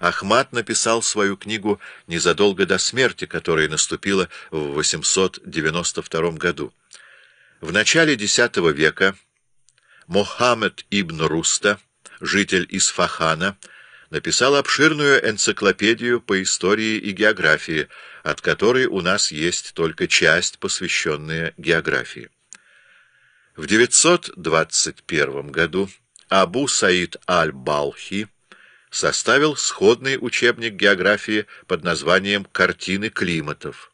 Ахмад написал свою книгу незадолго до смерти, которая наступила в 892 году. В начале X века Мохаммед ибн Руста, житель Исфахана, написал обширную энциклопедию по истории и географии, от которой у нас есть только часть, посвященная географии. В 921 году Абу Саид аль-Балхи составил сходный учебник географии под названием «Картины климатов».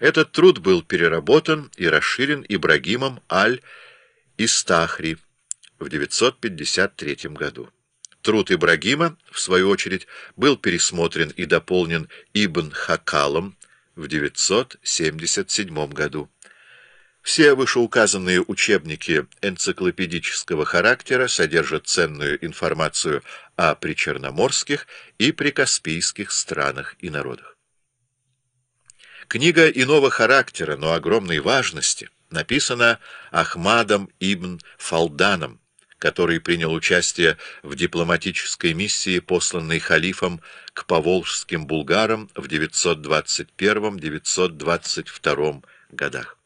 Этот труд был переработан и расширен Ибрагимом аль-Истахри в 953 году. Труд Ибрагима, в свою очередь, был пересмотрен и дополнен Ибн Хакалом в 977 году. Все вышеуказанные учебники энциклопедического характера содержат ценную информацию о причерноморских и прикаспийских странах и народах. Книга иного характера, но огромной важности, написана Ахмадом ибн Фалданом, который принял участие в дипломатической миссии, посланной халифом к поволжским булгарам в 921-922 годах.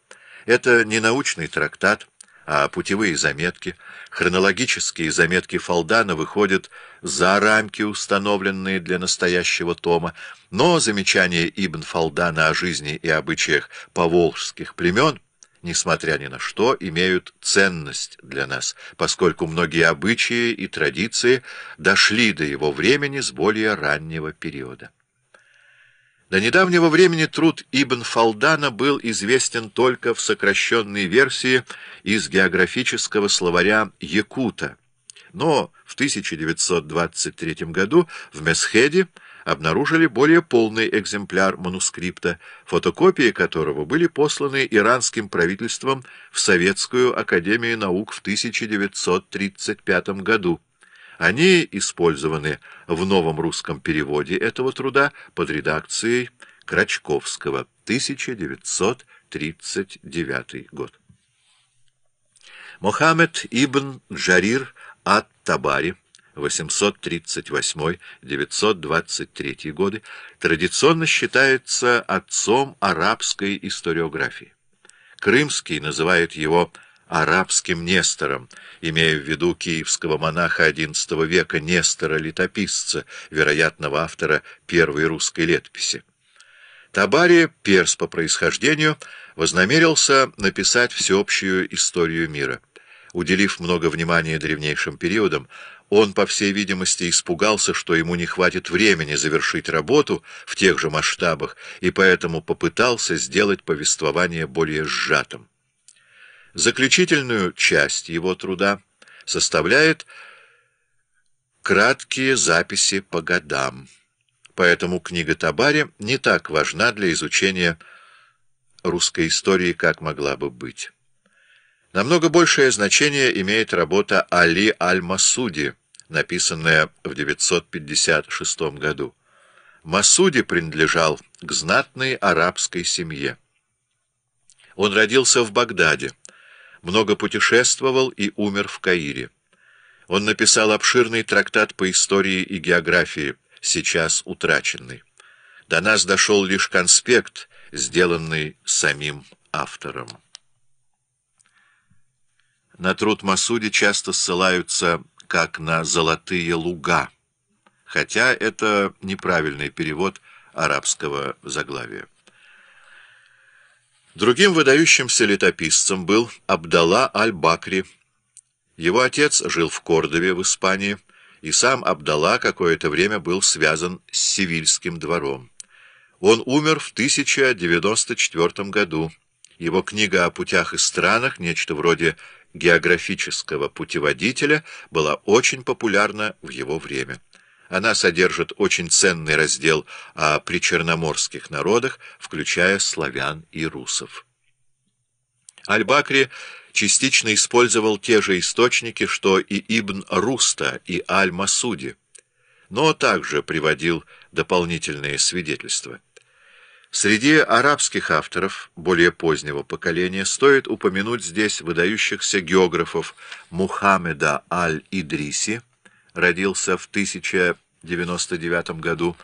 Это не научный трактат, а путевые заметки, хронологические заметки Фалдана выходят за рамки, установленные для настоящего тома, но замечания Ибн Фалдана о жизни и обычаях поволжских племен — несмотря ни на что, имеют ценность для нас, поскольку многие обычаи и традиции дошли до его времени с более раннего периода. До недавнего времени труд Ибн Фалдана был известен только в сокращенной версии из географического словаря Якута, но в 1923 году в Месхеде обнаружили более полный экземпляр манускрипта, фотокопии которого были посланы иранским правительством в Советскую академию наук в 1935 году. Они использованы в новом русском переводе этого труда под редакцией Крачковского, 1939 год. Мохаммед ибн Джарир ат-Табари 838-923 годы, традиционно считается отцом арабской историографии. Крымский называет его арабским Нестором, имея в виду киевского монаха XI века Нестора-летописца, вероятного автора первой русской летописи. Табари, перс по происхождению, вознамерился написать всеобщую историю мира. Уделив много внимания древнейшим периодам, он, по всей видимости, испугался, что ему не хватит времени завершить работу в тех же масштабах, и поэтому попытался сделать повествование более сжатым. Заключительную часть его труда составляет краткие записи по годам. Поэтому книга Табари не так важна для изучения русской истории, как могла бы быть. Намного большее значение имеет работа Али Аль-Масуди, написанная в 956 году. Масуди принадлежал к знатной арабской семье. Он родился в Багдаде, много путешествовал и умер в Каире. Он написал обширный трактат по истории и географии, сейчас утраченный. До нас дошел лишь конспект, сделанный самим автором. На труд Масуди часто ссылаются как на «золотые луга», хотя это неправильный перевод арабского заглавия. Другим выдающимся летописцем был Абдалла аль-Бакри. Его отец жил в Кордове, в Испании, и сам Абдалла какое-то время был связан с Севильским двором. Он умер в 1094 году. Его книга о путях и странах, нечто вроде географического путеводителя была очень популярна в его время. Она содержит очень ценный раздел о причерноморских народах, включая славян и русов. Аль-Бакри частично использовал те же источники, что и Ибн Руста и Аль-Масуди, но также приводил дополнительные свидетельства. Среди арабских авторов более позднего поколения стоит упомянуть здесь выдающихся географов Мухаммеда аль-Идриси, родился в 1000 99 году